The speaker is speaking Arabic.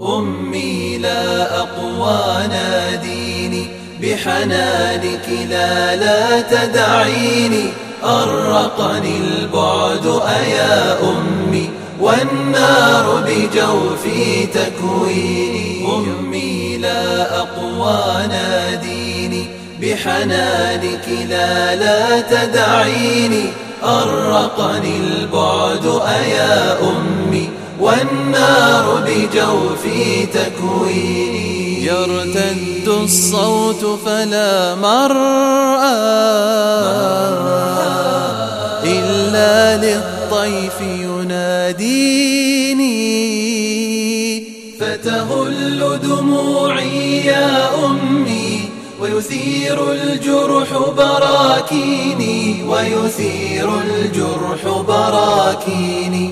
أمي لا أقوى ناديني بحنانك لا لا تدعيني. أرقني البعد أيا أمي والنار بجوفي تكويني. أمي لا أقوى ناديني بحنانك لا لا تدعيني. أرقني البعد أيا أمي والنار بجوفي تكويني يرتد الصوت فلا مرأى إلا للطيف يناديني. فتهل دموعي يا أمي ويثير الجرح براكيني ويثير الجرح براكيني.